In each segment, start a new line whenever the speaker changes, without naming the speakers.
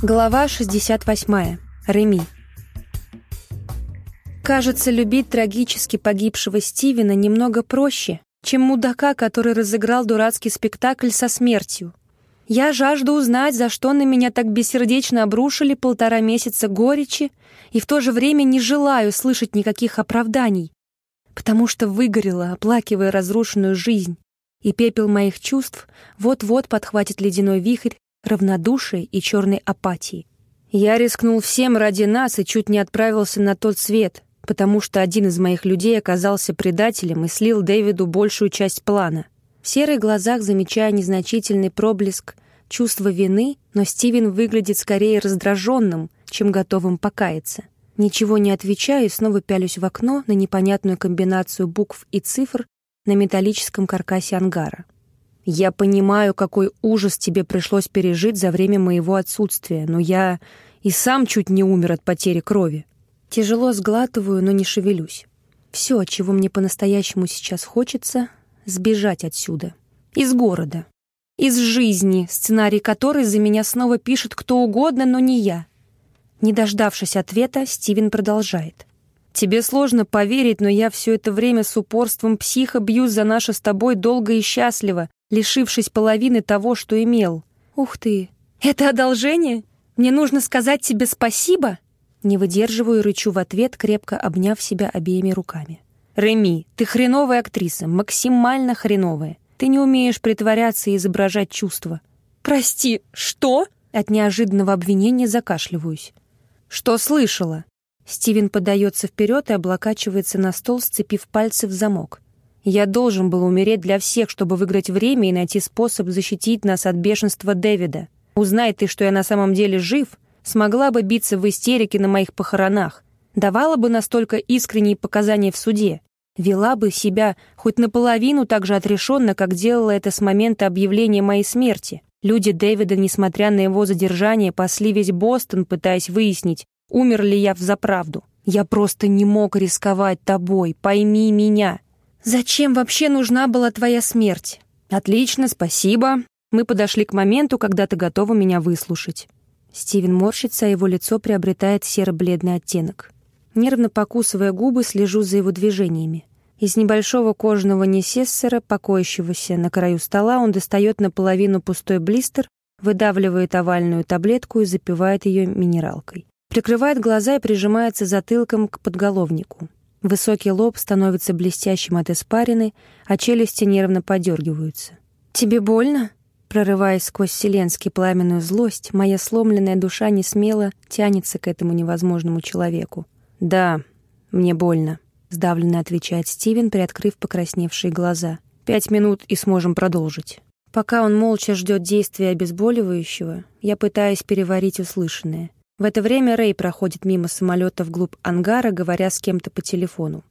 Глава 68. Реми. Кажется, любить трагически погибшего Стивена немного проще, чем мудака, который разыграл дурацкий спектакль со смертью. Я жажду узнать, за что на меня так бессердечно обрушили полтора месяца горечи, и в то же время не желаю слышать никаких оправданий, потому что выгорела, оплакивая разрушенную жизнь, и пепел моих чувств вот-вот подхватит ледяной вихрь равнодушия и черной апатии. Я рискнул всем ради нас и чуть не отправился на тот свет, потому что один из моих людей оказался предателем и слил Дэвиду большую часть плана. В серых глазах замечая незначительный проблеск чувства вины, но Стивен выглядит скорее раздраженным, чем готовым покаяться. Ничего не отвечаю снова пялюсь в окно на непонятную комбинацию букв и цифр на металлическом каркасе ангара. Я понимаю, какой ужас тебе пришлось пережить за время моего отсутствия, но я и сам чуть не умер от потери крови. Тяжело сглатываю, но не шевелюсь. Все, чего мне по-настоящему сейчас хочется — сбежать отсюда. Из города. Из жизни, сценарий которой за меня снова пишет кто угодно, но не я. Не дождавшись ответа, Стивен продолжает. «Тебе сложно поверить, но я все это время с упорством психа бьюсь за наше с тобой долго и счастливо, лишившись половины того, что имел. Ух ты! Это одолжение? Мне нужно сказать тебе спасибо? Не выдерживаю и рычу в ответ, крепко обняв себя обеими руками. Реми, ты хреновая актриса, максимально хреновая. Ты не умеешь притворяться и изображать чувства. Прости, что? От неожиданного обвинения закашливаюсь. Что слышала? Стивен подается вперед и облокачивается на стол, сцепив пальцы в замок. Я должен был умереть для всех, чтобы выиграть время и найти способ защитить нас от бешенства Дэвида. Узнай ты, что я на самом деле жив, смогла бы биться в истерике на моих похоронах, давала бы настолько искренние показания в суде, вела бы себя хоть наполовину так же отрешенно, как делала это с момента объявления моей смерти. Люди Дэвида, несмотря на его задержание, пасли весь Бостон, пытаясь выяснить, умер ли я взаправду. Я просто не мог рисковать тобой, пойми меня. «Зачем вообще нужна была твоя смерть?» «Отлично, спасибо. Мы подошли к моменту, когда ты готова меня выслушать». Стивен морщится, а его лицо приобретает серо-бледный оттенок. Нервно покусывая губы, слежу за его движениями. Из небольшого кожаного несессора, покоящегося на краю стола, он достает наполовину пустой блистер, выдавливает овальную таблетку и запивает ее минералкой. Прикрывает глаза и прижимается затылком к подголовнику. Высокий лоб становится блестящим от испарины, а челюсти нервно подергиваются. «Тебе больно?» Прорываясь сквозь вселенский пламенную злость, моя сломленная душа не смело тянется к этому невозможному человеку. «Да, мне больно», — сдавленно отвечает Стивен, приоткрыв покрасневшие глаза. «Пять минут и сможем продолжить». Пока он молча ждет действия обезболивающего, я пытаюсь переварить услышанное. В это время Рэй проходит мимо самолета вглубь ангара, говоря с кем-то по телефону.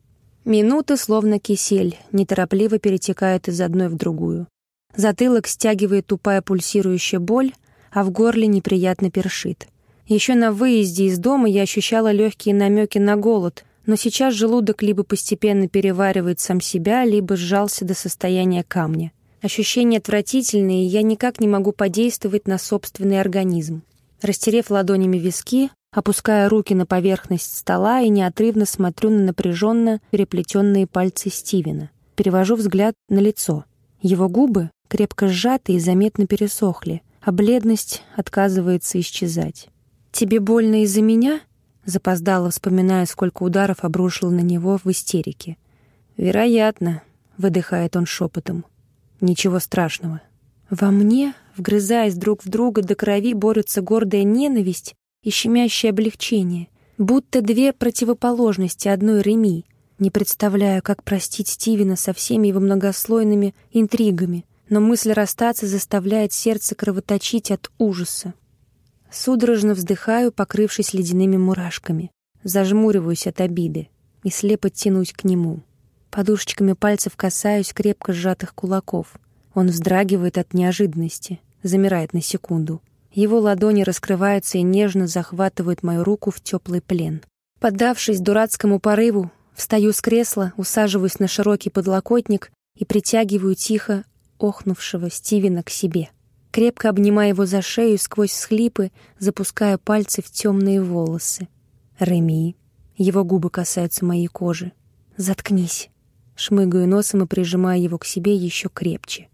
Минуты, словно кисель, неторопливо перетекают из одной в другую. Затылок стягивает тупая пульсирующая боль, а в горле неприятно першит. Еще на выезде из дома я ощущала легкие намеки на голод, но сейчас желудок либо постепенно переваривает сам себя, либо сжался до состояния камня. Ощущения отвратительные, и я никак не могу подействовать на собственный организм. Растерев ладонями виски, опуская руки на поверхность стола и неотрывно смотрю на напряженно переплетенные пальцы Стивена. Перевожу взгляд на лицо. Его губы крепко сжаты и заметно пересохли, а бледность отказывается исчезать. «Тебе больно из-за меня?» Запоздало, вспоминая, сколько ударов обрушил на него в истерике. «Вероятно», — выдыхает он шепотом. «Ничего страшного». Во мне Вгрызаясь друг в друга до крови, борются гордая ненависть и щемящее облегчение, будто две противоположности одной Реми. Не представляю, как простить Стивена со всеми его многослойными интригами, но мысль расстаться заставляет сердце кровоточить от ужаса. Судорожно вздыхаю, покрывшись ледяными мурашками. Зажмуриваюсь от обиды и слепо тянусь к нему. Подушечками пальцев касаюсь крепко сжатых кулаков. Он вздрагивает от неожиданности замирает на секунду. Его ладони раскрываются и нежно захватывают мою руку в теплый плен. Поддавшись дурацкому порыву, встаю с кресла, усаживаюсь на широкий подлокотник и притягиваю тихо охнувшего Стивена к себе. Крепко обнимая его за шею сквозь схлипы, запуская пальцы в темные волосы. Реми. Его губы касаются моей кожи. «Заткнись!» Шмыгаю носом и прижимаю его к себе еще крепче.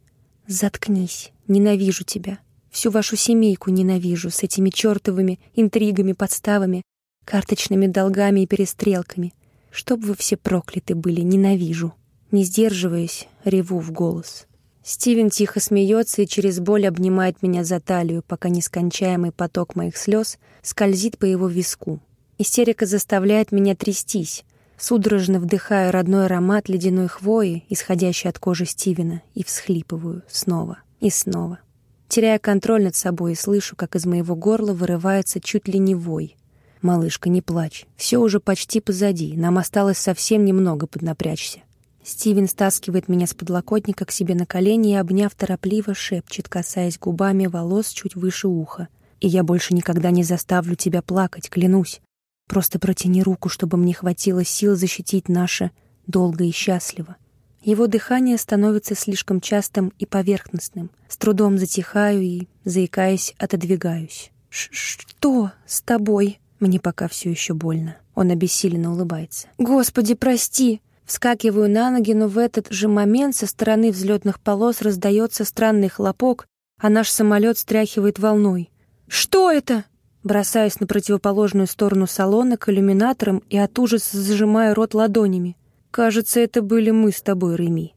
«Заткнись! Ненавижу тебя! Всю вашу семейку ненавижу с этими чертовыми интригами, подставами, карточными долгами и перестрелками. Чтоб вы все прокляты были, ненавижу!» Не сдерживаясь, реву в голос. Стивен тихо смеется и через боль обнимает меня за талию, пока нескончаемый поток моих слез скользит по его виску. Истерика заставляет меня трястись, судорожно вдыхаю родной аромат ледяной хвои, исходящий от кожи Стивена, и всхлипываю снова и снова. Теряя контроль над собой слышу, как из моего горла вырывается чуть ли не вой. «Малышка, не плачь. Все уже почти позади. Нам осталось совсем немного поднапрячься». Стивен стаскивает меня с подлокотника к себе на колени и, обняв торопливо, шепчет, касаясь губами волос чуть выше уха. «И я больше никогда не заставлю тебя плакать, клянусь. Просто протяни руку, чтобы мне хватило сил защитить наше долго и счастливо». Его дыхание становится слишком частым и поверхностным. С трудом затихаю и, заикаясь, отодвигаюсь. «Что с тобой?» Мне пока все еще больно. Он обессиленно улыбается. «Господи, прости!» Вскакиваю на ноги, но в этот же момент со стороны взлетных полос раздается странный хлопок, а наш самолет стряхивает волной. «Что это?» Бросаюсь на противоположную сторону салона к иллюминаторам и от ужаса зажимаю рот ладонями. «Кажется, это были мы с тобой, Реми».